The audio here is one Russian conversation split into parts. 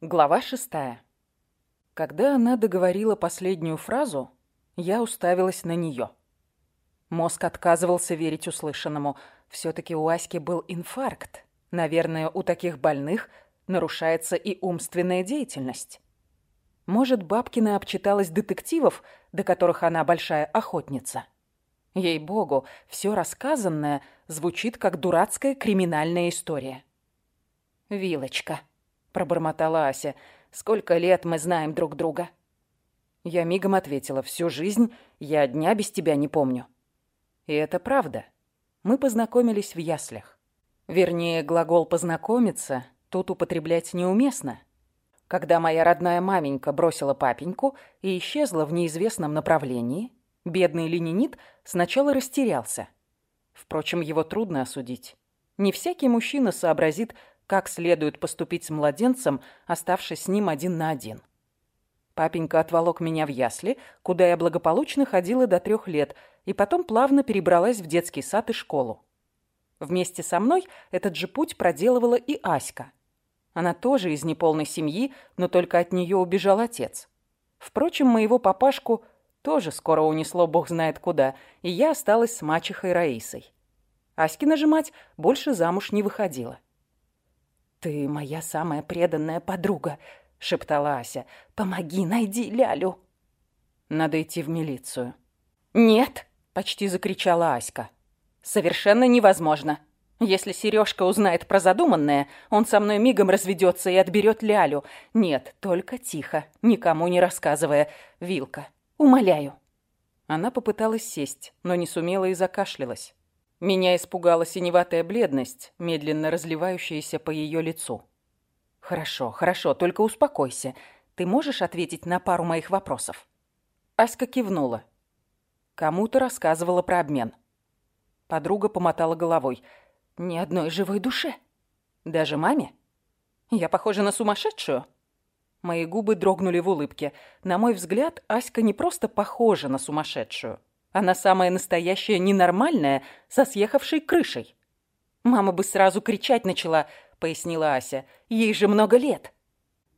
Глава шестая. Когда она договорила последнюю фразу, я уставилась на нее. Мозг отказывался верить услышанному. Все-таки у Аськи был инфаркт. Наверное, у таких больных нарушается и умственная деятельность. Может, Бабкина обчиталась детективов, до которых она большая охотница. Ей-богу, все рассказанное звучит как дурацкая криминальная история. «Вилочка», — пробормотала Ася, — «сколько лет мы знаем друг друга?» Я мигом ответила, «Всю жизнь я дня без тебя не помню». И это правда. Мы познакомились в яслях. Вернее, глагол «познакомиться» тут употреблять неуместно. Когда моя родная маменька бросила папеньку и исчезла в неизвестном направлении, бедный ленинит сначала растерялся. Впрочем, его трудно осудить. Не всякий мужчина сообразит, как следует поступить с младенцем, оставшись с ним один на один. Папенька отволок меня в ясли, куда я благополучно ходила до трех лет, и потом плавно перебралась в детский сад и школу. Вместе со мной этот же путь проделывала и Аська. Она тоже из неполной семьи, но только от нее убежал отец. Впрочем, моего папашку тоже скоро унесло бог знает куда, и я осталась с мачехой Раисой. Аськина же мать больше замуж не выходила. «Ты моя самая преданная подруга», — шептала Ася. «Помоги, найди Лялю». «Надо идти в милицию». «Нет», — почти закричала Аська. «Совершенно невозможно. Если Сережка узнает про задуманное, он со мной мигом разведется и отберет Лялю. Нет, только тихо, никому не рассказывая. Вилка, умоляю». Она попыталась сесть, но не сумела и закашлялась. Меня испугала синеватая бледность, медленно разливающаяся по ее лицу. «Хорошо, хорошо, только успокойся. Ты можешь ответить на пару моих вопросов?» Аська кивнула. Кому-то рассказывала про обмен. Подруга помотала головой. Ни одной живой душе. Даже маме? Я похожа на сумасшедшую? Мои губы дрогнули в улыбке. На мой взгляд, Аська не просто похожа на сумасшедшую. Она самая настоящая ненормальная, со съехавшей крышей. «Мама бы сразу кричать начала», — пояснила Ася. «Ей же много лет».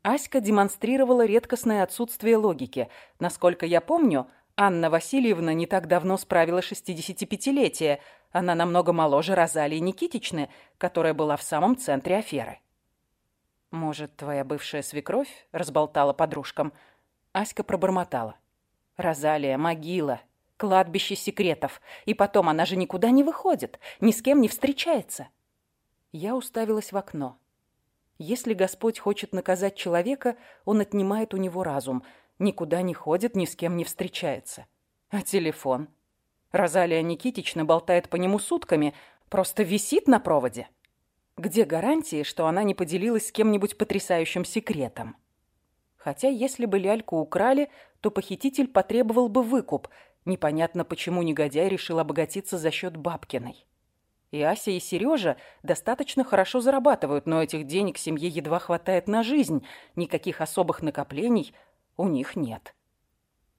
Аська демонстрировала редкостное отсутствие логики. Насколько я помню, Анна Васильевна не так давно справила 65-летие, она намного моложе Розалии Никитичны, которая была в самом центре аферы. «Может, твоя бывшая свекровь?» – разболтала подружкам. Аська пробормотала. «Розалия, могила, кладбище секретов. И потом, она же никуда не выходит, ни с кем не встречается». Я уставилась в окно. Если Господь хочет наказать человека, он отнимает у него разум. Никуда не ходит, ни с кем не встречается. А телефон? Розалия Никитична болтает по нему сутками, просто висит на проводе. Где гарантии, что она не поделилась с кем-нибудь потрясающим секретом? Хотя если бы ляльку украли, то похититель потребовал бы выкуп. Непонятно, почему негодяй решил обогатиться за счет Бабкиной. И Ася, и Сережа достаточно хорошо зарабатывают, но этих денег семье едва хватает на жизнь. Никаких особых накоплений у них нет.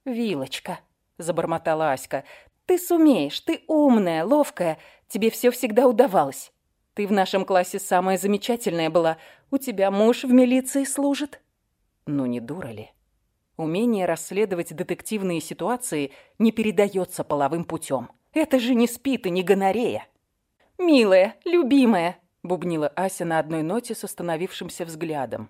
«Вилочка», — забормотала Аська, ты сумеешь, ты умная, ловкая, тебе все всегда удавалось. Ты в нашем классе самая замечательная была. У тебя муж в милиции служит. Ну не дура ли? Умение расследовать детективные ситуации не передается половым путем. Это же не спит и не гонорея. «Милая, любимая», — бубнила Ася на одной ноте с остановившимся взглядом.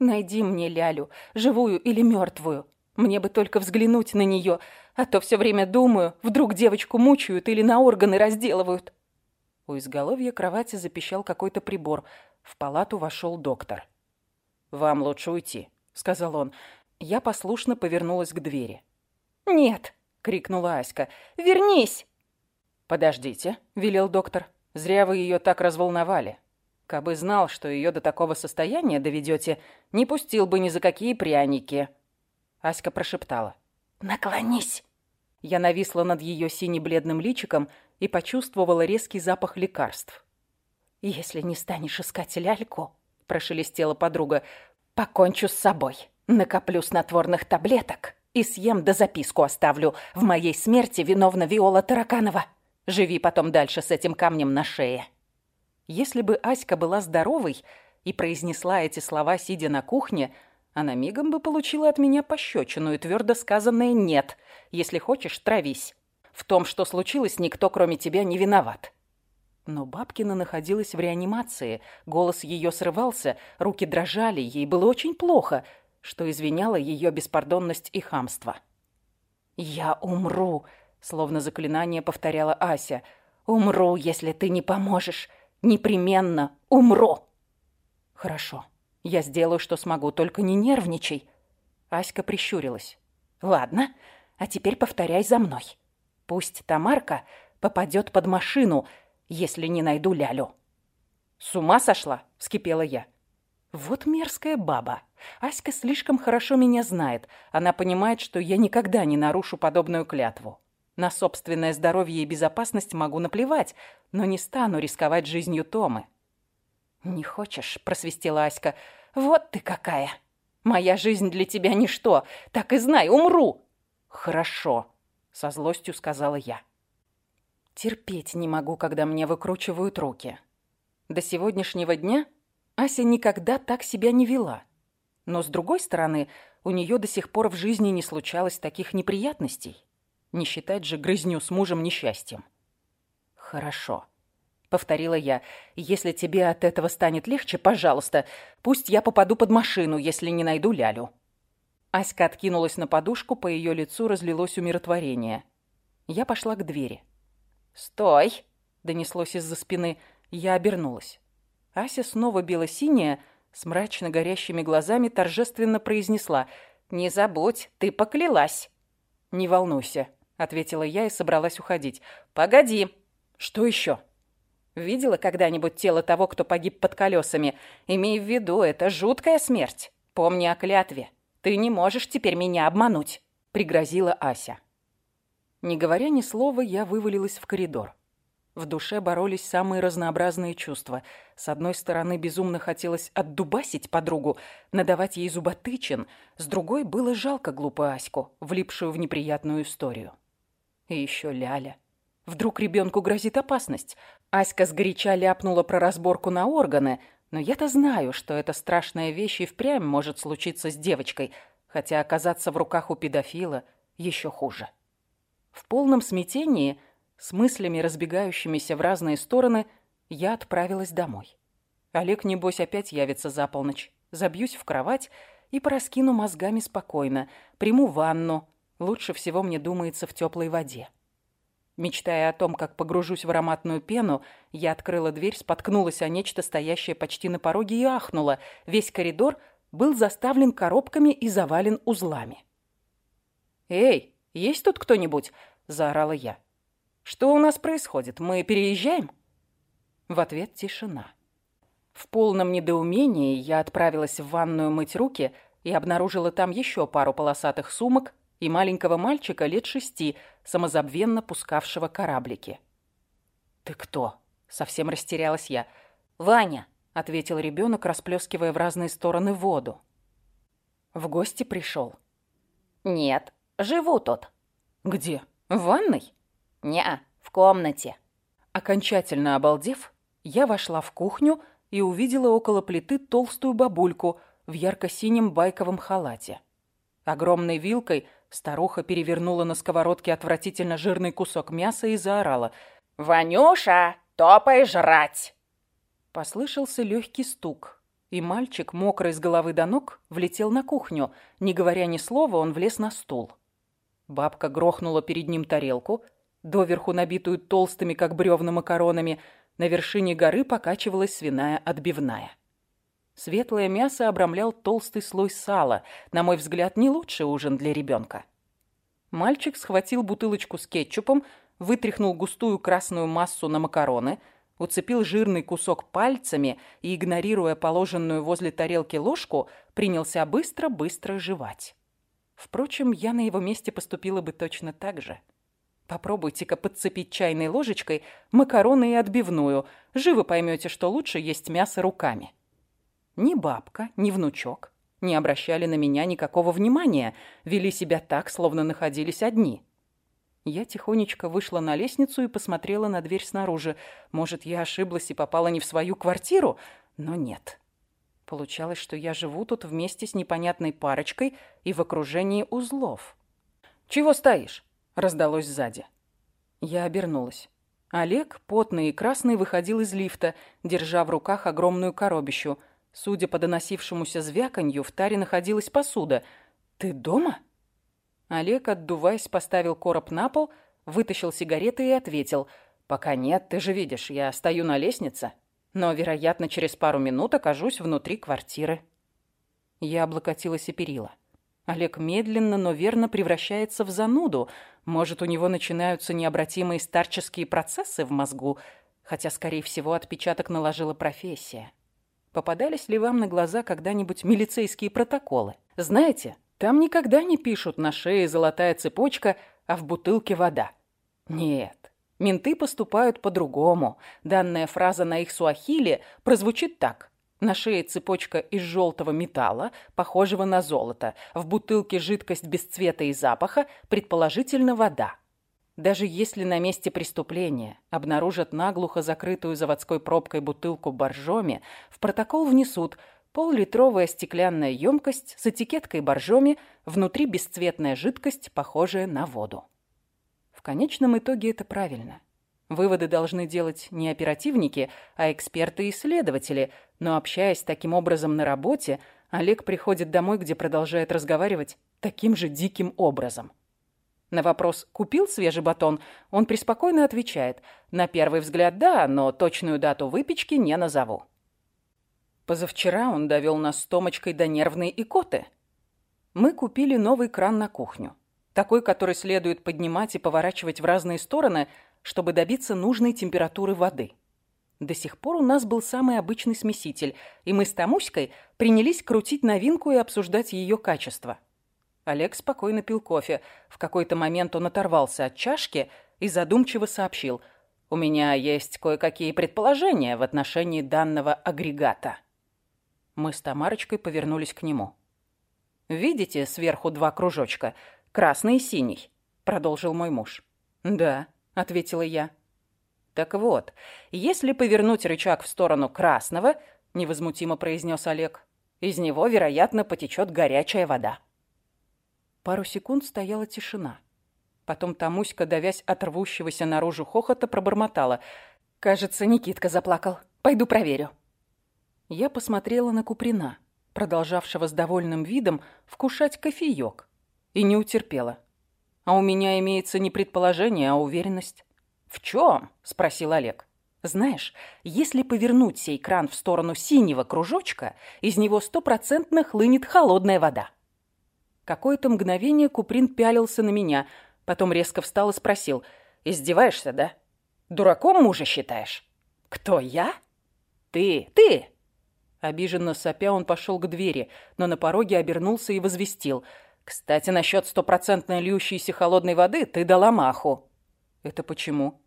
«Найди мне Лялю, живую или мертвую. Мне бы только взглянуть на нее, а то все время думаю, вдруг девочку мучают или на органы разделывают. У изголовья кровати запищал какой-то прибор. В палату вошел доктор. «Вам лучше уйти», — сказал он. Я послушно повернулась к двери. «Нет!» — крикнула Аська. «Вернись!» «Подождите», — велел доктор. «Зря вы ее так разволновали. Кабы знал, что ее до такого состояния доведете, не пустил бы ни за какие пряники». Аська прошептала. «Наклонись!» Я нависла над ее сине-бледным личиком и почувствовала резкий запах лекарств. «Если не станешь искать ляльку», — прошелестела подруга, — «покончу с собой. Накоплю снотворных таблеток и съем да записку оставлю. В моей смерти виновна Виола Тараканова. Живи потом дальше с этим камнем на шее». Если бы Аська была здоровой, и произнесла эти слова, сидя на кухне, она мигом бы получила от меня пощечину и твердо сказанное «нет». Если хочешь, травись. В том, что случилось, никто, кроме тебя, не виноват. Но Бабкина находилась в реанимации. Голос ее срывался, руки дрожали, ей было очень плохо, что извиняло ее беспардонность и хамство. «Я умру», — словно заклинание повторяла Ася. «Умру, если ты не поможешь. Непременно умру». «Хорошо, я сделаю, что смогу, только не нервничай». Аська прищурилась. «Ладно, а теперь повторяй за мной. Пусть Тамарка попадет под машину, если не найду Лялю». «С ума сошла?» — вскипела я. «Вот мерзкая баба. Аська слишком хорошо меня знает. Она понимает, что я никогда не нарушу подобную клятву. На собственное здоровье и безопасность могу наплевать, но не стану рисковать жизнью Томы». «Не хочешь?» – просвистела Аська. «Вот ты какая! Моя жизнь для тебя ничто. Так и знай, умру!» «Хорошо», – со злостью сказала я. Терпеть не могу, когда мне выкручивают руки. До сегодняшнего дня Ася никогда так себя не вела. Но, с другой стороны, у нее до сих пор в жизни не случалось таких неприятностей. Не считать же грызню с мужем несчастьем. «Хорошо», — повторила я. «Если тебе от этого станет легче, пожалуйста, пусть я попаду под машину, если не найду Лялю». Аська откинулась на подушку, по ее лицу разлилось умиротворение. Я пошла к двери. «Стой!» — донеслось из-за спины. Я обернулась. Ася снова бело-синяя, с мрачно горящими глазами торжественно произнесла «Не забудь, ты поклялась». «Не волнуйся», — ответила я и собралась уходить. «Погоди». «Что еще?» «Видела когда-нибудь тело того, кто погиб под колесами? Имей в виду, это жуткая смерть. Помни о клятве. Ты не можешь теперь меня обмануть», — пригрозила Ася. Не говоря ни слова, я вывалилась в коридор. В душе боролись самые разнообразные чувства. С одной стороны, безумно хотелось отдубасить подругу, надавать ей зуботычин. С другой, было жалко глупую Аську, влипшую в неприятную историю. И еще Ляля. Вдруг ребенку грозит опасность. Аська сгоряча ляпнула про разборку на органы, но я-то знаю, что эта страшная вещь и впрямь может случиться с девочкой, хотя оказаться в руках у педофила еще хуже. В полном смятении с мыслями, разбегающимися в разные стороны, я отправилась домой. Олег, небось, опять явится за полночь. Забьюсь в кровать и пораскину мозгами спокойно. Приму ванну. Лучше всего мне думается в теплой воде. Мечтая о том, как погружусь в ароматную пену, я открыла дверь, споткнулась о нечто, стоящее почти на пороге, и ахнула. Весь коридор был заставлен коробками и завален узлами. «Эй, есть тут кто-нибудь?» – заорала я. Что у нас происходит? Мы переезжаем?» В ответ тишина. В полном недоумении я отправилась в ванную мыть руки и обнаружила там еще пару полосатых сумок и маленького мальчика лет шести, самозабвенно пускавшего кораблики. «Ты кто?» — совсем растерялась я. «Ваня», — ответил ребенок, расплескивая в разные стороны воду. «В гости пришел?» «Нет, живу тут». «Где? В ванной?» «Не, в комнате». Окончательно обалдев, я вошла в кухню и увидела около плиты толстую бабульку в ярко-синем байковом халате. Огромной вилкой старуха перевернула на сковородке отвратительно жирный кусок мяса и заорала. «Ванюша, топай жрать!» Послышался легкий стук, и мальчик, мокрый с головы до ног, влетел на кухню. Не говоря ни слова, он влез на стул. Бабка грохнула перед ним тарелку – доверху набитую толстыми, как бревна, макаронами, на вершине горы покачивалась свиная отбивная. Светлое мясо обрамлял толстый слой сала, на мой взгляд, не лучший ужин для ребенка. Мальчик схватил бутылочку с кетчупом, вытряхнул густую красную массу на макароны, уцепил жирный кусок пальцами и, игнорируя положенную возле тарелки ложку, принялся быстро-быстро жевать. Впрочем, я на его месте поступила бы точно так же. Попробуйте-ка подцепить чайной ложечкой макароны и отбивную. Живо поймете, что лучше есть мясо руками. Ни бабка, ни внучок не обращали на меня никакого внимания, вели себя так, словно находились одни. Я тихонечко вышла на лестницу и посмотрела на дверь снаружи. Может, я ошиблась и попала не в свою квартиру? Но нет. Получалось, что я живу тут вместе с непонятной парочкой и в окружении узлов. «Чего стоишь?» — раздалось сзади. Я обернулась. Олег, потный и красный, выходил из лифта, держа в руках огромную коробищу. Судя по доносившемуся звяканью, в таре находилась посуда. «Ты дома?» Олег, отдуваясь, поставил короб на пол, вытащил сигареты и ответил. «Пока нет, ты же видишь, я стою на лестнице, но, вероятно, через пару минут окажусь внутри квартиры». Я облокотилась и перила. Олег медленно, но верно превращается в зануду. Может, у него начинаются необратимые старческие процессы в мозгу, хотя, скорее всего, отпечаток наложила профессия. Попадались ли вам на глаза когда-нибудь милицейские протоколы? Знаете, там никогда не пишут на шее золотая цепочка, а в бутылке вода. Нет, менты поступают по-другому. Данная фраза на их суахиле прозвучит так – на шее цепочка из желтого металла, похожего на золото. В бутылке жидкость без цвета и запаха, предположительно вода. Даже если на месте преступления обнаружат наглухо закрытую заводской пробкой бутылку боржоми, в протокол внесут пол-литровая стеклянная емкость с этикеткой боржоми, внутри бесцветная жидкость, похожая на воду. В конечном итоге это правильно. Выводы должны делать не оперативники, а эксперты и исследователи, но общаясь таким образом на работе, Олег приходит домой, где продолжает разговаривать таким же диким образом. На вопрос «купил свежий батон?» он преспокойно отвечает «На первый взгляд, да, но точную дату выпечки не назову». Позавчера он довел нас с Томочкой до нервной икоты. Мы купили новый кран на кухню. Такой, который следует поднимать и поворачивать в разные стороны – чтобы добиться нужной температуры воды. До сих пор у нас был самый обычный смеситель, и мы с Тамуськой принялись крутить новинку и обсуждать ее качество. Олег спокойно пил кофе. В какой-то момент он оторвался от чашки и задумчиво сообщил. «У меня есть кое-какие предположения в отношении данного агрегата». Мы с Тамарочкой повернулись к нему. «Видите сверху два кружочка? Красный и синий», — продолжил мой муж. «Да», ответила я. Так вот, если повернуть рычаг в сторону красного, невозмутимо произнес Олег, из него, вероятно, потечет горячая вода. Пару секунд стояла тишина. Потом Тамуська, давясь от рвущегося наружу хохота, пробормотала. «Кажется, Никитка заплакал. Пойду проверю». Я посмотрела на Куприна, продолжавшего с довольным видом вкушать кофеек, и не утерпела. А у меня имеется не предположение, а уверенность. «В чем?» – спросил Олег. «Знаешь, если повернуть сей кран в сторону синего кружочка, из него стопроцентно хлынет холодная вода». Какое-то мгновение Куприн пялился на меня, потом резко встал и спросил. «Издеваешься, да? Дураком мужа считаешь?» «Кто, я?» «Ты, ты!» Обиженно сопя он пошел к двери, но на пороге обернулся и возвестил – кстати, насчет стопроцентной льющейся холодной воды ты дала маху. Это почему?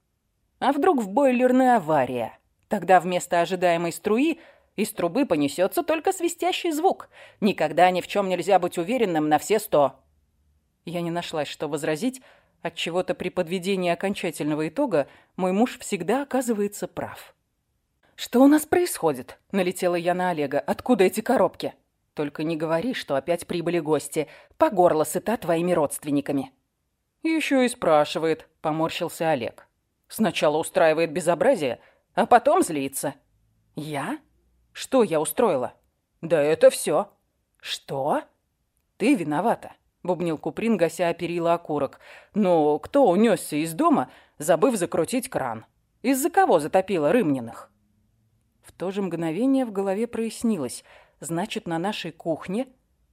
А вдруг в бойлерная авария? Тогда вместо ожидаемой струи из трубы понесется только свистящий звук. Никогда ни в чем нельзя быть уверенным на все сто. Я не нашлась, что возразить. От чего-то при подведении окончательного итога мой муж всегда оказывается прав. «Что у нас происходит?» – налетела я на Олега. «Откуда эти коробки?» Только не говори, что опять прибыли гости. По горло сыта твоими родственниками». «Еще и спрашивает», — поморщился Олег. «Сначала устраивает безобразие, а потом злится». «Я? Что я устроила?» «Да это все». «Что?» «Ты виновата», — бубнил Куприн, гася перила окурок. «Но кто унесся из дома, забыв закрутить кран? Из-за кого затопило Рымниных?» В то же мгновение в голове прояснилось — Значит, на нашей кухне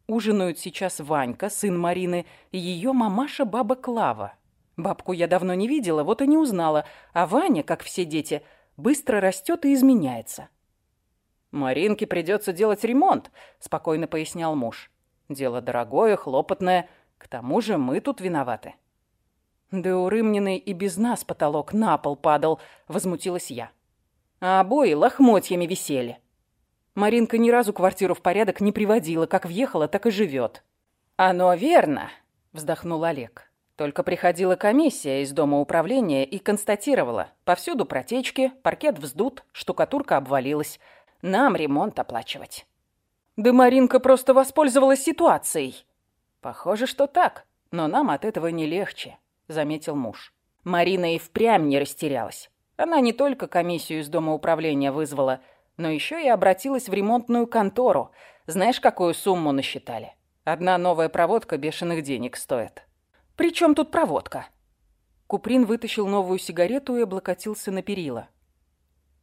ужинают сейчас Ванька, сын Марины, и ее мамаша баба Клава. Бабку я давно не видела, вот и не узнала, а Ваня, как все дети, быстро растет и изменяется. «Маринке придется делать ремонт», — спокойно пояснял муж. «Дело дорогое, хлопотное, к тому же мы тут виноваты». «Да у Рымниной и без нас потолок на пол падал», — возмутилась я. «А обои лохмотьями висели». Маринка ни разу квартиру в порядок не приводила, как въехала, так и живет. «Оно верно», — вздохнул Олег. Только приходила комиссия из дома управления и констатировала. Повсюду протечки, паркет вздут, штукатурка обвалилась. Нам ремонт оплачивать. Да Маринка просто воспользовалась ситуацией. Похоже, что так, но нам от этого не легче, заметил муж. Марина и впрямь не растерялась. Она не только комиссию из дома управления вызвала, но еще и обратилась в ремонтную контору. Знаешь, какую сумму насчитали? Одна новая проводка бешеных денег стоит. «При чем тут проводка?» Куприн вытащил новую сигарету и облокотился на перила.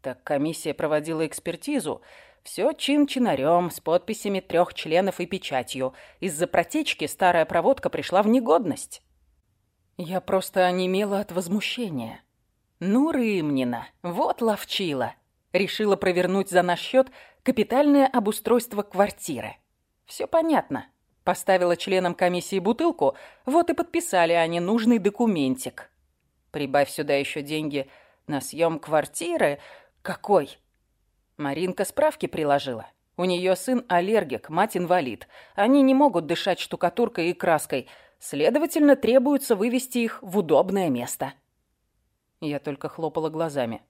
Так комиссия проводила экспертизу. Все чин-чинарем, с подписями трех членов и печатью. Из-за протечки старая проводка пришла в негодность. Я просто онемела от возмущения. Ну, Рымнина, вот ловчила. Решила провернуть за наш счет капитальное обустройство квартиры. Все понятно. Поставила членам комиссии бутылку, вот и подписали они нужный документик. Прибавь сюда еще деньги на съем квартиры. Какой? Маринка справки приложила. У нее сын аллергик, мать инвалид. Они не могут дышать штукатуркой и краской. Следовательно, требуется вывести их в удобное место. Я только хлопала глазами.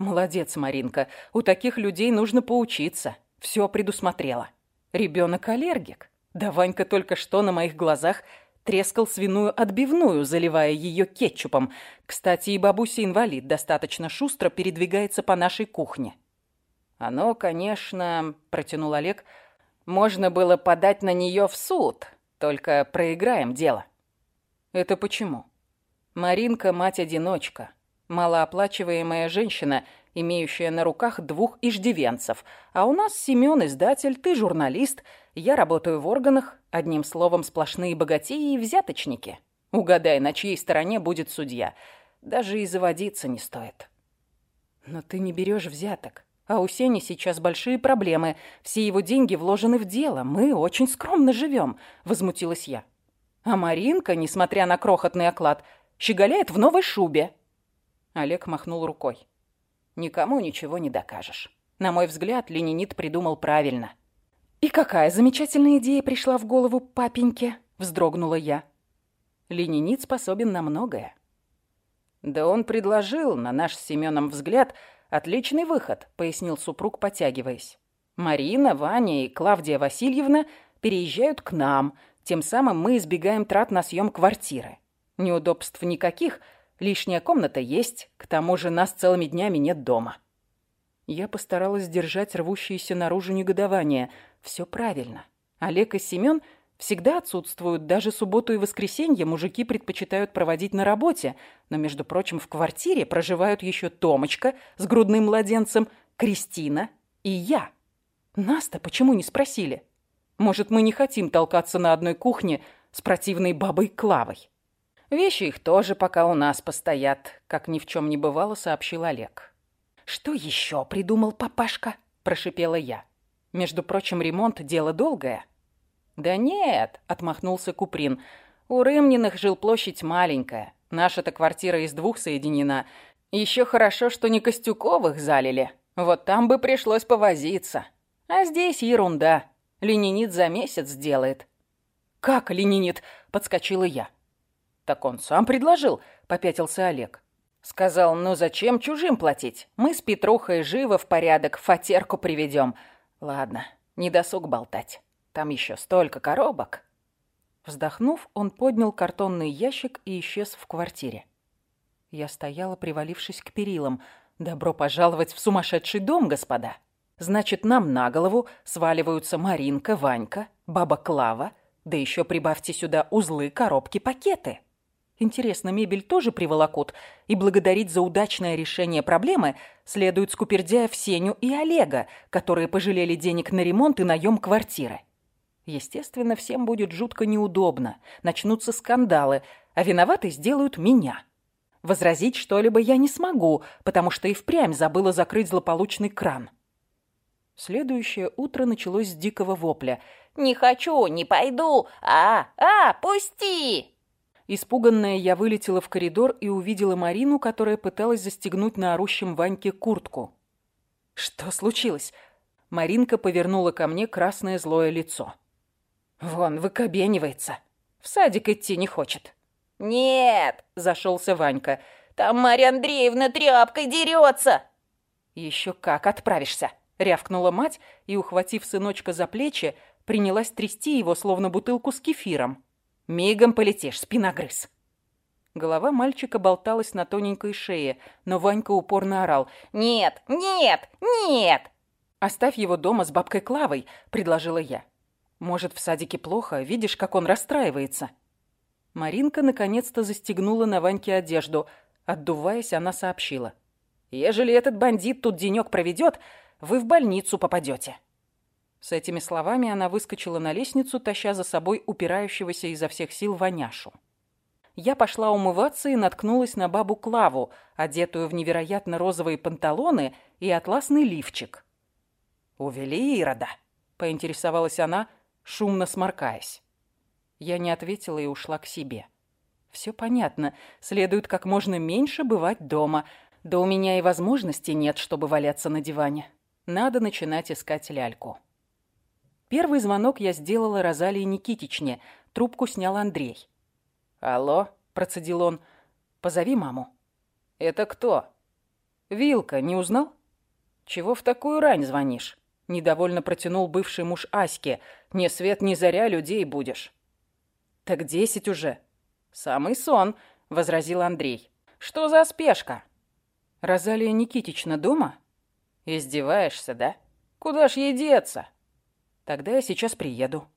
Молодец, Маринка. У таких людей нужно поучиться. Все предусмотрела. Ребенок аллергик. Да Ванька только что на моих глазах трескал свиную отбивную, заливая ее кетчупом. Кстати, и бабуся-инвалид достаточно шустро передвигается по нашей кухне. «Оно, конечно, — протянул Олег, — можно было подать на нее в суд, только проиграем дело». «Это почему?» «Маринка — мать-одиночка, малооплачиваемая женщина, имеющая на руках двух иждивенцев, а у нас Семен издатель, ты журналист, я работаю в органах, одним словом, сплошные богатеи и взяточники. Угадай, на чьей стороне будет судья. Даже и заводиться не стоит». «Но ты не берешь взяток». А у Сени сейчас большие проблемы. Все его деньги вложены в дело. Мы очень скромно живем», — возмутилась я. А Маринка, несмотря на крохотный оклад, щеголяет в новой шубе. Олег махнул рукой. «Никому ничего не докажешь. На мой взгляд, ленинит придумал правильно». «И какая замечательная идея пришла в голову папеньке?» — вздрогнула я. «Ленинит способен на многое». «Да он предложил, на наш с Семеном взгляд, — «Отличный выход», — пояснил супруг, потягиваясь. «Марина, Ваня и Клавдия Васильевна переезжают к нам. Тем самым мы избегаем трат на съем квартиры. Неудобств никаких, лишняя комната есть, к тому же нас целыми днями нет дома». Я постаралась сдержать рвущееся наружу негодование. Все правильно. Олег и Семен — всегда отсутствуют. Даже субботу и воскресенье мужики предпочитают проводить на работе. Но, между прочим, в квартире проживают еще Томочка с грудным младенцем, Кристина и я. Нас-то почему не спросили? Может, мы не хотим толкаться на одной кухне с противной бабой Клавой? Вещи их тоже пока у нас постоят, как ни в чем не бывало, сообщил Олег. «Что еще придумал папашка?» – прошипела я. Между прочим, ремонт – дело долгое. «Да нет», — отмахнулся Куприн. «У Рымниных жилплощадь маленькая. Наша-то квартира из двух соединена. Еще хорошо, что не Костюковых залили. Вот там бы пришлось повозиться. А здесь ерунда. Ленинит за месяц сделает». «Как ленинит?» — подскочила я. «Так он сам предложил», — попятился Олег. Сказал, ну зачем чужим платить? Мы с Петрухой живо в порядок фатерку приведем. Ладно, не досуг болтать. Там еще столько коробок. Вздохнув, он поднял картонный ящик и исчез в квартире. Я стояла, привалившись к перилам. «Добро пожаловать в сумасшедший дом, господа! Значит, нам на голову сваливаются Маринка, Ванька, баба Клава, да еще прибавьте сюда узлы, коробки, пакеты. Интересно, мебель тоже приволокут, и благодарить за удачное решение проблемы следует Скупердяев Сеню и Олега, которые пожалели денег на ремонт и наем квартиры. Естественно, всем будет жутко неудобно. Начнутся скандалы, а виноваты сделают меня. Возразить что-либо я не смогу, потому что и впрямь забыла закрыть злополучный кран. Следующее утро началось с дикого вопля. «Не хочу, не пойду! А, а, пусти!» Испуганная, я вылетела в коридор и увидела Марину, которая пыталась застегнуть на орущем Ваньке куртку. «Что случилось?» Маринка повернула ко мне красное злое лицо. Вон, выкобенивается. В садик идти не хочет. «Нет!» – зашелся Ванька. «Там Марья Андреевна тряпкой дерется!» «Еще как отправишься!» – рявкнула мать и, ухватив сыночка за плечи, принялась трясти его, словно бутылку с кефиром. «Мигом полетишь, спиногрыз!» Голова мальчика болталась на тоненькой шее, но Ванька упорно орал. «Нет, нет, нет!» «Оставь его дома с бабкой Клавой», — предложила я. «Может, в садике плохо, видишь, как он расстраивается?» Маринка наконец-то застегнула на Ваньке одежду. Отдуваясь, она сообщила. «Ежели этот бандит тут денек проведет, вы в больницу попадете». С этими словами она выскочила на лестницу, таща за собой упирающегося изо всех сил Ваняшу я пошла умываться и наткнулась на бабу Клаву, одетую в невероятно розовые панталоны и атласный лифчик. «Увели Ирода?» — поинтересовалась она, шумно сморкаясь. Я не ответила и ушла к себе. Все понятно, следует как можно меньше бывать дома. Да у меня и возможности нет, чтобы валяться на диване. Надо начинать искать ляльку. Первый звонок я сделала Розалии Никитичне. Трубку снял Андрей. «Алло», — процедил он, — «позови маму». «Это кто?» «Вилка, не узнал?» «Чего в такую рань звонишь?» Недовольно протянул бывший муж Аське. «Ни свет, ни заря людей будешь». «Так десять уже». «Самый сон», — возразил Андрей. «Что за спешка?» «Розалия Никитична дома?» «Издеваешься, да? Куда ж ей деться?» «Тогда я сейчас приеду».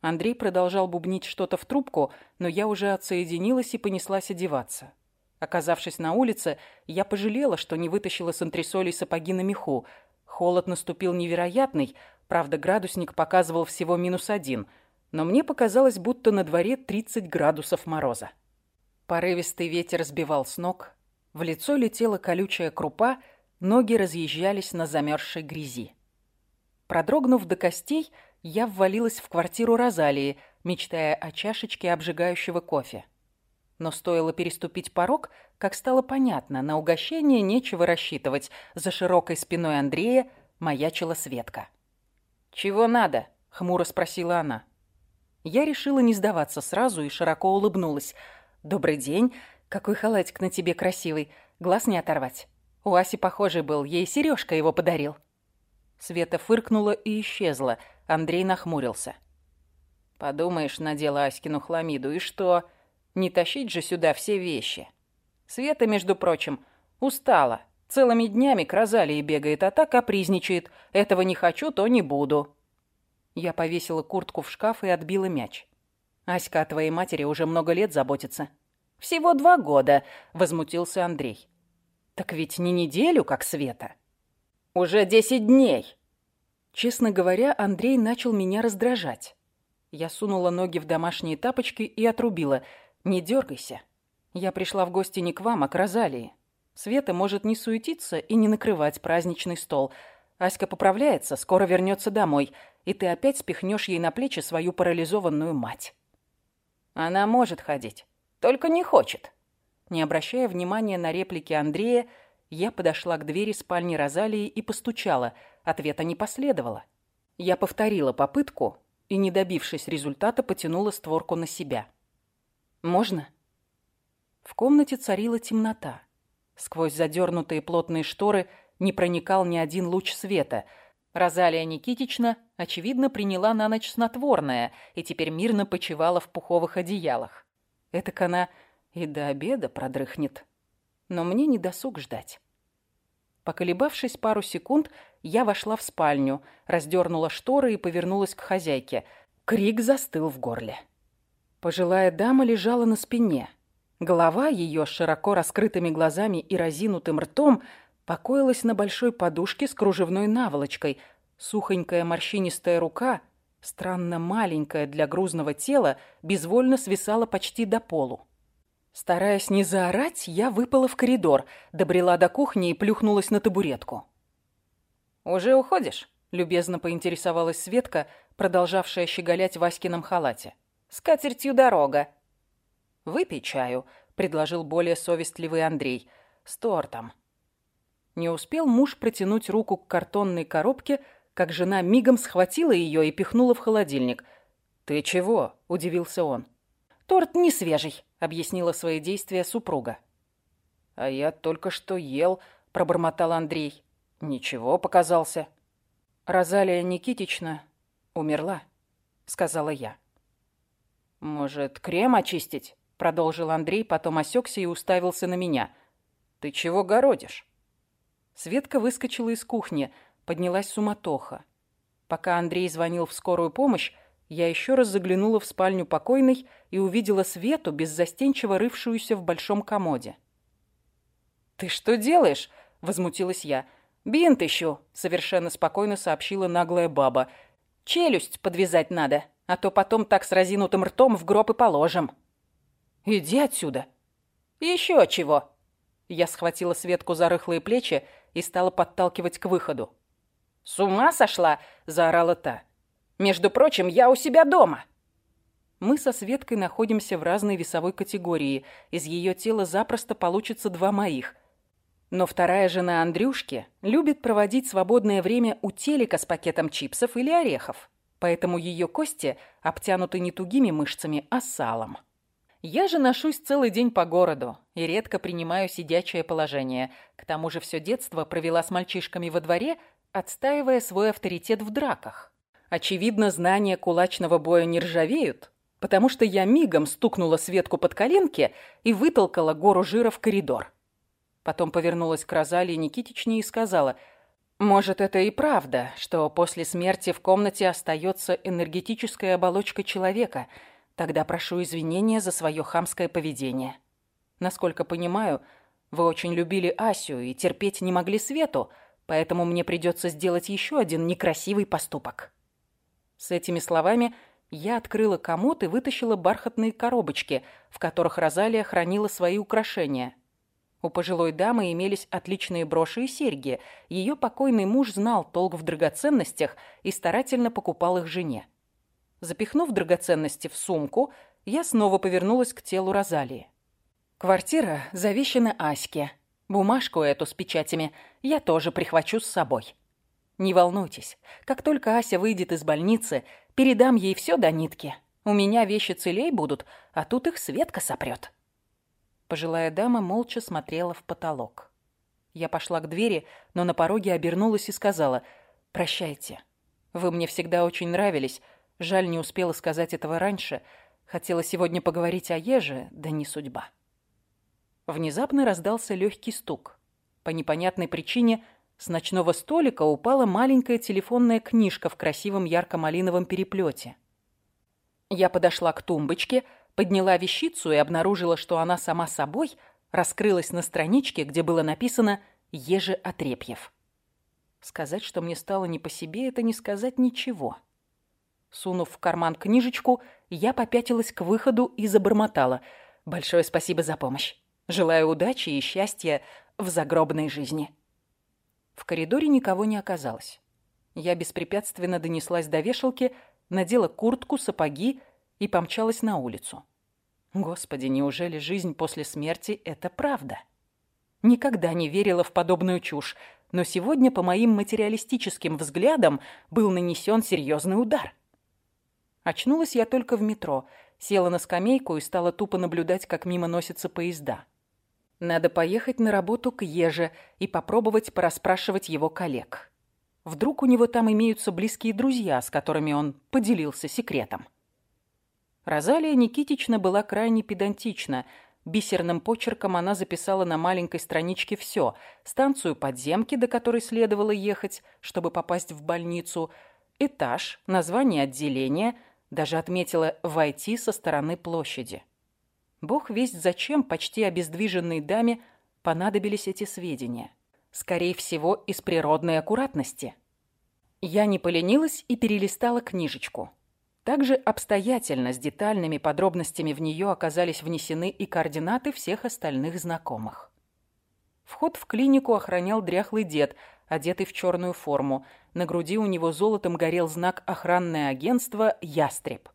Андрей продолжал бубнить что-то в трубку, но я уже отсоединилась и понеслась одеваться. Оказавшись на улице, я пожалела, что не вытащила с антресолей сапоги на меху. Холод наступил невероятный, правда, градусник показывал всего минус один, но мне показалось, будто на дворе 30 градусов мороза. Порывистый ветер сбивал с ног, в лицо летела колючая крупа, ноги разъезжались на замерзшей грязи. Продрогнув до костей, я ввалилась в квартиру Розалии, мечтая о чашечке обжигающего кофе. Но стоило переступить порог, как стало понятно, на угощение нечего рассчитывать. За широкой спиной Андрея маячила Светка. «Чего надо?» — хмуро спросила она. Я решила не сдаваться сразу и широко улыбнулась. «Добрый день. Какой халатик на тебе красивый. Глаз не оторвать. У Аси похожий был, ей Сережка его подарил». Света фыркнула и исчезла — Андрей нахмурился. «Подумаешь, надела Аськину хламиду, и что? Не тащить же сюда все вещи. Света, между прочим, устала. Целыми днями к Розалии бегает, а так капризничает. Этого не хочу, то не буду». Я повесила куртку в шкаф и отбила мяч. «Аська о твоей матери уже много лет заботится». «Всего два года», — возмутился Андрей. «Так ведь не неделю, как Света». «Уже десять дней», Честно говоря, Андрей начал меня раздражать. Я сунула ноги в домашние тапочки и отрубила. «Не дергайся. Я пришла в гости не к вам, а к Розалии. Света может не суетиться и не накрывать праздничный стол. Аська поправляется, скоро вернется домой, и ты опять спихнешь ей на плечи свою парализованную мать». «Она может ходить, только не хочет». Не обращая внимания на реплики Андрея, я подошла к двери спальни Розалии и постучала – Ответа не последовало. Я повторила попытку и, не добившись результата, потянула створку на себя. «Можно?» В комнате царила темнота. Сквозь задернутые плотные шторы не проникал ни один луч света. Розалия Никитична, очевидно, приняла на ночь снотворное и теперь мирно почивала в пуховых одеялах. Этак она и до обеда продрыхнет. Но мне не досуг ждать. Поколебавшись пару секунд, я вошла в спальню, раздернула шторы и повернулась к хозяйке. Крик застыл в горле. Пожилая дама лежала на спине. Голова ее с широко раскрытыми глазами и разинутым ртом покоилась на большой подушке с кружевной наволочкой. Сухонькая морщинистая рука, странно маленькая для грузного тела, безвольно свисала почти до полу. Стараясь не заорать, я выпала в коридор, добрела до кухни и плюхнулась на табуретку. «Уже уходишь?» — любезно поинтересовалась Светка, продолжавшая щеголять в Васькином халате. «С катертью дорога». «Выпей чаю», — предложил более совестливый Андрей. «С тортом». Не успел муж протянуть руку к картонной коробке, как жена мигом схватила ее и пихнула в холодильник. «Ты чего?» — удивился он. «Торт не свежий», объяснила свои действия супруга. «А я только что ел», — пробормотал Андрей. «Ничего, показался». Розалия Никитична умерла, сказала я. Может, крем очистить? Продолжил Андрей, потом осекся и уставился на меня. Ты чего городишь? Светка выскочила из кухни, поднялась суматоха. Пока Андрей звонил в скорую помощь, я еще раз заглянула в спальню покойной и увидела Свету, беззастенчиво рывшуюся в большом комоде. «Ты что делаешь?» — возмутилась я. «Бинт ищу», — совершенно спокойно сообщила наглая баба. «Челюсть подвязать надо, а то потом так с разинутым ртом в гроб и положим». «Иди отсюда». «Еще чего?» Я схватила Светку за рыхлые плечи и стала подталкивать к выходу. «С ума сошла?» – заорала та. «Между прочим, я у себя дома!» Мы со Светкой находимся в разной весовой категории. Из ее тела запросто получится два моих. Но вторая жена Андрюшки любит проводить свободное время у телека с пакетом чипсов или орехов. Поэтому ее кости обтянуты не тугими мышцами, а салом. Я же ношусь целый день по городу и редко принимаю сидячее положение. К тому же все детство провела с мальчишками во дворе, отстаивая свой авторитет в драках. Очевидно, знания кулачного боя не ржавеют, потому что я мигом стукнула Светку под коленки и вытолкала гору жира в коридор. Потом повернулась к Розалии Никитичне и сказала, «Может, это и правда, что после смерти в комнате остается энергетическая оболочка человека – Тогда прошу извинения за свое хамское поведение. Насколько понимаю, вы очень любили Асю и терпеть не могли Свету, поэтому мне придется сделать еще один некрасивый поступок». С этими словами я открыла комод и вытащила бархатные коробочки, в которых Розалия хранила свои украшения. У пожилой дамы имелись отличные броши и серьги. Ее покойный муж знал толк в драгоценностях и старательно покупал их жене. Запихнув драгоценности в сумку, я снова повернулась к телу Розалии. Квартира завещана Аське. Бумажку эту с печатями я тоже прихвачу с собой. Не волнуйтесь, как только Ася выйдет из больницы, передам ей все до нитки. У меня вещи целей будут, а тут их Светка сопрет. Пожилая дама молча смотрела в потолок. Я пошла к двери, но на пороге обернулась и сказала «Прощайте. Вы мне всегда очень нравились, Жаль, не успела сказать этого раньше. Хотела сегодня поговорить о Еже, да не судьба. Внезапно раздался легкий стук. По непонятной причине с ночного столика упала маленькая телефонная книжка в красивом ярко-малиновом переплете. Я подошла к тумбочке, подняла вещицу и обнаружила, что она сама собой раскрылась на страничке, где было написано «Еже Отрепьев». Сказать, что мне стало не по себе, это не сказать ничего. Сунув в карман книжечку, я попятилась к выходу и забормотала. «Большое спасибо за помощь. Желаю удачи и счастья в загробной жизни». В коридоре никого не оказалось. Я беспрепятственно донеслась до вешалки, надела куртку, сапоги и помчалась на улицу. Господи, неужели жизнь после смерти – это правда? Никогда не верила в подобную чушь, но сегодня, по моим материалистическим взглядам, был нанесен серьезный удар – Очнулась я только в метро, села на скамейку и стала тупо наблюдать, как мимо носятся поезда. Надо поехать на работу к Еже и попробовать порасспрашивать его коллег. Вдруг у него там имеются близкие друзья, с которыми он поделился секретом. Розалия Никитична была крайне педантична. Бисерным почерком она записала на маленькой страничке все. Станцию подземки, до которой следовало ехать, чтобы попасть в больницу, этаж, название отделения – даже отметила «войти со стороны площади». Бог весть зачем почти обездвиженной даме понадобились эти сведения. Скорее всего, из природной аккуратности. Я не поленилась и перелистала книжечку. Также обстоятельно, с детальными подробностями в нее оказались внесены и координаты всех остальных знакомых. Вход в клинику охранял дряхлый дед, одетый в черную форму. На груди у него золотом горел знак охранное агентство «Ястреб».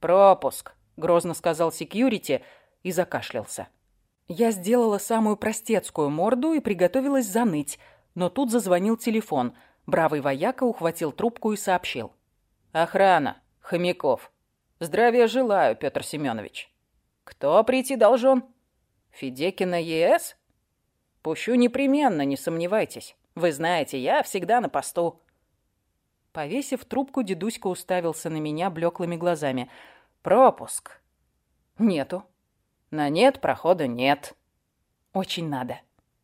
«Пропуск», — грозно сказал секьюрити и закашлялся. Я сделала самую простецкую морду и приготовилась заныть, но тут зазвонил телефон. Бравый вояка ухватил трубку и сообщил. «Охрана. Хомяков. Здравия желаю, Петр Семенович. Кто прийти должен? Федекина ЕС? Пущу непременно, не сомневайтесь. Вы знаете, я всегда на посту». Повесив трубку, дедуська уставился на меня блеклыми глазами. «Пропуск». «Нету». «На нет прохода нет». «Очень надо».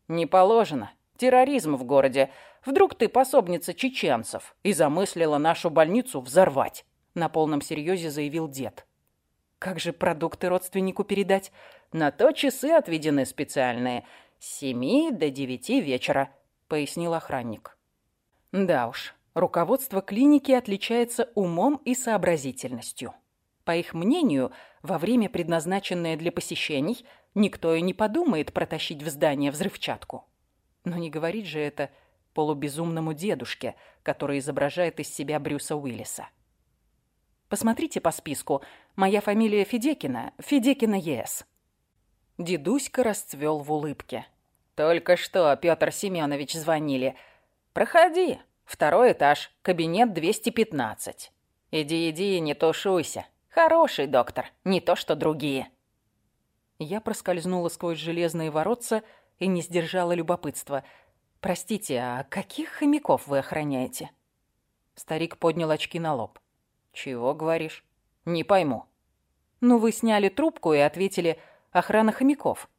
«Не положено. Терроризм в городе. Вдруг ты пособница чеченцев и замыслила нашу больницу взорвать», на полном серьезе заявил дед. «Как же продукты родственнику передать?» «На то часы отведены специальные. С семи до девяти вечера», — пояснил охранник. «Да уж, руководство клиники отличается умом и сообразительностью. По их мнению, во время, предназначенное для посещений, никто и не подумает протащить в здание взрывчатку. Но не говорить же это полубезумному дедушке, который изображает из себя Брюса Уиллиса. Посмотрите по списку. Моя фамилия Федекина. Федекина ЕС. Дедуська расцвел в улыбке. Только что, Петр Семенович, звонили. Проходи. Второй этаж, кабинет 215. Иди, иди, не тушуйся. Хороший доктор, не то что другие. Я проскользнула сквозь железные воротца и не сдержала любопытства. «Простите, а каких хомяков вы охраняете?» Старик поднял очки на лоб. «Чего говоришь? Не пойму». «Ну, вы сняли трубку и ответили «охрана хомяков».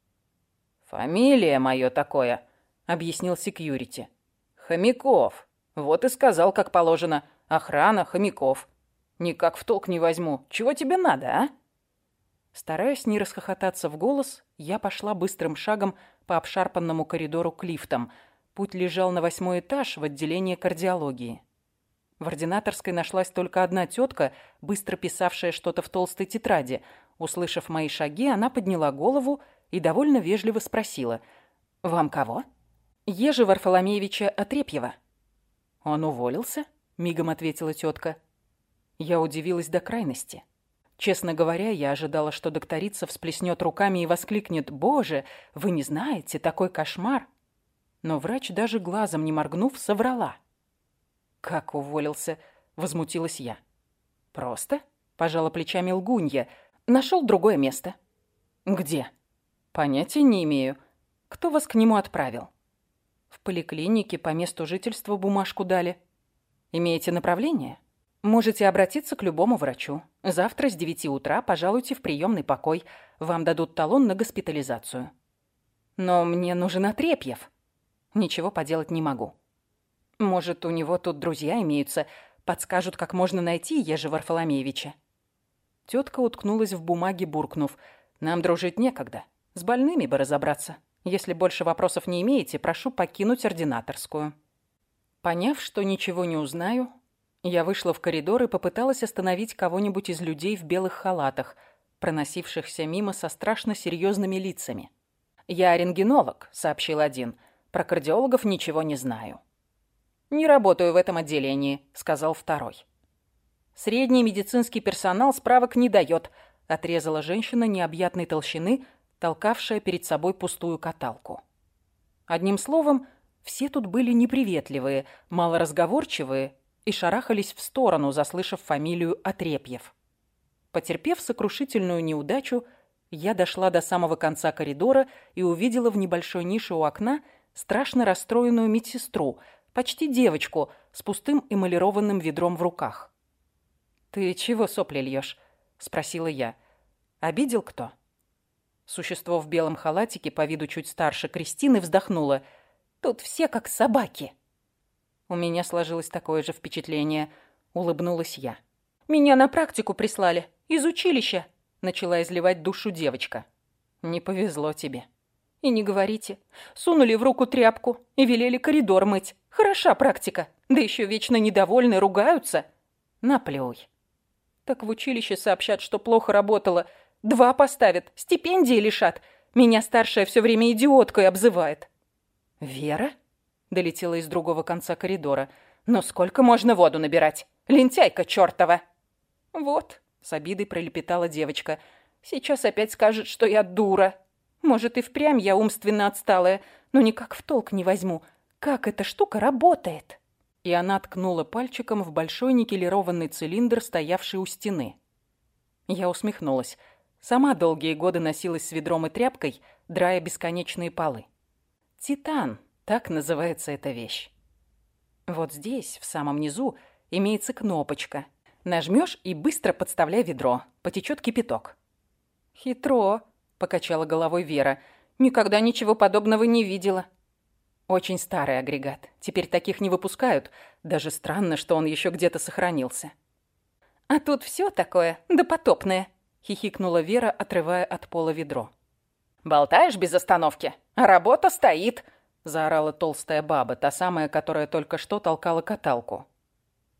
«Фамилия мое такое», — объяснил секьюрити. «Хомяков. Вот и сказал, как положено. Охрана хомяков. Никак в толк не возьму. Чего тебе надо, а?» Стараясь не расхохотаться в голос, я пошла быстрым шагом по обшарпанному коридору к лифтам. Путь лежал на восьмой этаж в отделение кардиологии. В ординаторской нашлась только одна тетка, быстро писавшая что-то в толстой тетради. Услышав мои шаги, она подняла голову и довольно вежливо спросила. «Вам кого?» «Ежи Варфоломеевича Отрепьева». «Он уволился?» — мигом ответила тетка. Я удивилась до крайности. Честно говоря, я ожидала, что докторица всплеснет руками и воскликнет «Боже, вы не знаете, такой кошмар!» Но врач, даже глазом не моргнув, соврала. «Как уволился?» — возмутилась я. «Просто?» — пожала плечами лгунья. «Нашел другое место». «Где?» «Понятия не имею. Кто вас к нему отправил?» «В поликлинике по месту жительства бумажку дали. Имеете направление?» Можете обратиться к любому врачу. Завтра с 9 утра пожалуйте в приемный покой. Вам дадут талон на госпитализацию. Но мне нужен Отрепьев. Ничего поделать не могу. Может, у него тут друзья имеются, подскажут, как можно найти Ежи Варфоломеевича. Тетка уткнулась в бумаге, буркнув. Нам дружить некогда. С больными бы разобраться. Если больше вопросов не имеете, прошу покинуть ординаторскую. Поняв, что ничего не узнаю, я вышла в коридор и попыталась остановить кого-нибудь из людей в белых халатах, проносившихся мимо со страшно серьезными лицами. «Я рентгенолог», — сообщил один. «Про кардиологов ничего не знаю». «Не работаю в этом отделении», — сказал второй. «Средний медицинский персонал справок не дает», — отрезала женщина необъятной толщины, толкавшая перед собой пустую каталку. Одним словом, все тут были неприветливые, малоразговорчивые и шарахались в сторону, заслышав фамилию Отрепьев. Потерпев сокрушительную неудачу, я дошла до самого конца коридора и увидела в небольшой нише у окна страшно расстроенную медсестру, почти девочку, с пустым эмалированным ведром в руках. «Ты чего сопли льешь?» — спросила я. «Обидел кто?» Существо в белом халатике, по виду чуть старше Кристины, вздохнуло. «Тут все как собаки». У меня сложилось такое же впечатление. Улыбнулась я. «Меня на практику прислали. Из училища!» Начала изливать душу девочка. «Не повезло тебе». «И не говорите. Сунули в руку тряпку и велели коридор мыть. Хороша практика. Да еще вечно недовольны, ругаются». «Наплюй». «Так в училище сообщат, что плохо работала. Два поставят, стипендии лишат. Меня старшая все время идиоткой обзывает». «Вера?» Долетела из другого конца коридора. «Но сколько можно воду набирать? Лентяйка чертова!» «Вот», — с обидой пролепетала девочка, — «сейчас опять скажет, что я дура. Может, и впрямь я умственно отсталая, но никак в толк не возьму, как эта штука работает». И она ткнула пальчиком в большой никелированный цилиндр, стоявший у стены. Я усмехнулась. Сама долгие годы носилась с ведром и тряпкой, драя бесконечные полы. «Титан», так называется эта вещь. Вот здесь, в самом низу, имеется кнопочка. Нажмешь и быстро подставляй ведро. Потечет кипяток. «Хитро», — покачала головой Вера. «Никогда ничего подобного не видела». Очень старый агрегат. Теперь таких не выпускают. Даже странно, что он еще где-то сохранился. «А тут все такое допотопное», — хихикнула Вера, отрывая от пола ведро. «Болтаешь без остановки? Работа стоит!» — заорала толстая баба, та самая, которая только что толкала каталку.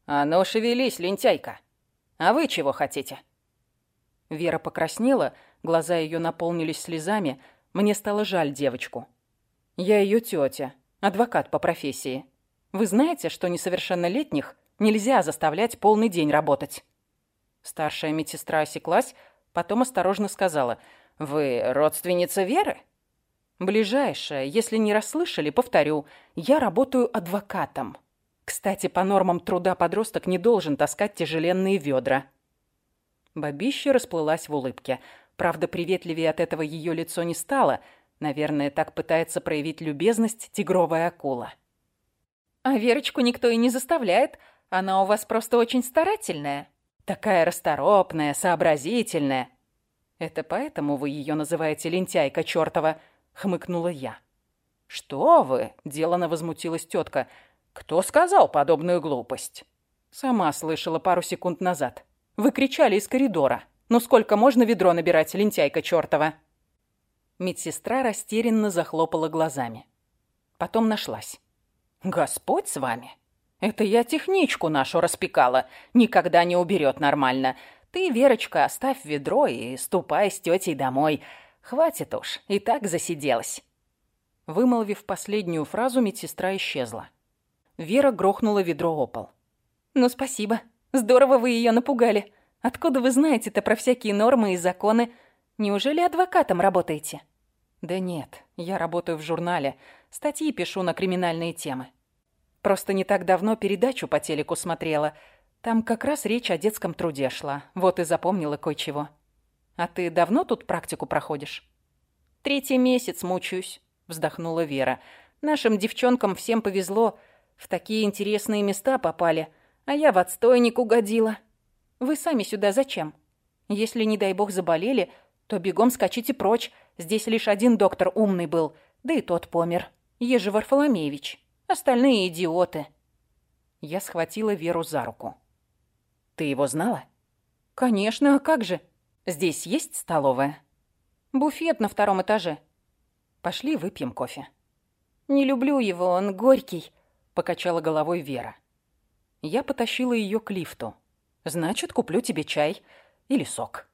«А ну, шевелись, лентяйка! А вы чего хотите?» Вера покраснела, глаза ее наполнились слезами. Мне стало жаль девочку. Я ее тетя, адвокат по профессии. Вы знаете, что несовершеннолетних нельзя заставлять полный день работать?» Старшая медсестра осеклась, потом осторожно сказала — «Вы родственница Веры?» «Ближайшая. Если не расслышали, повторю. Я работаю адвокатом. Кстати, по нормам труда подросток не должен таскать тяжеленные ведра». Бабища расплылась в улыбке. Правда, приветливее от этого ее лицо не стало. Наверное, так пытается проявить любезность тигровая акула. «А Верочку никто и не заставляет. Она у вас просто очень старательная. Такая расторопная, сообразительная. «Это поэтому вы ее называете лентяйка чертова?» — хмыкнула я. «Что вы?» — делано возмутилась тетка. «Кто сказал подобную глупость?» «Сама слышала пару секунд назад. Вы кричали из коридора. Ну сколько можно ведро набирать, лентяйка чертова?» Медсестра растерянно захлопала глазами. Потом нашлась. «Господь с вами! Это я техничку нашу распекала. Никогда не уберет нормально. Ты, Верочка, оставь ведро и ступай с тетей домой. Хватит уж, и так засиделась». Вымолвив последнюю фразу, медсестра исчезла. Вера грохнула ведро о пол. «Ну, спасибо. Здорово вы ее напугали. Откуда вы знаете-то про всякие нормы и законы? Неужели адвокатом работаете?» «Да нет, я работаю в журнале. Статьи пишу на криминальные темы. Просто не так давно передачу по телеку смотрела. Там как раз речь о детском труде шла. Вот и запомнила кое-чего. А ты давно тут практику проходишь? Третий месяц мучаюсь, вздохнула Вера. Нашим девчонкам всем повезло. В такие интересные места попали. А я в отстойник угодила. Вы сами сюда зачем? Если, не дай бог, заболели, то бегом скачите прочь. Здесь лишь один доктор умный был, да и тот помер. Ежи Варфоломеевич. Остальные идиоты. Я схватила Веру за руку. Ты его знала? Конечно, а как же? Здесь есть столовая? Буфет на втором этаже. Пошли выпьем кофе. Не люблю его, он горький, покачала головой Вера. Я потащила ее к лифту. Значит, куплю тебе чай или сок.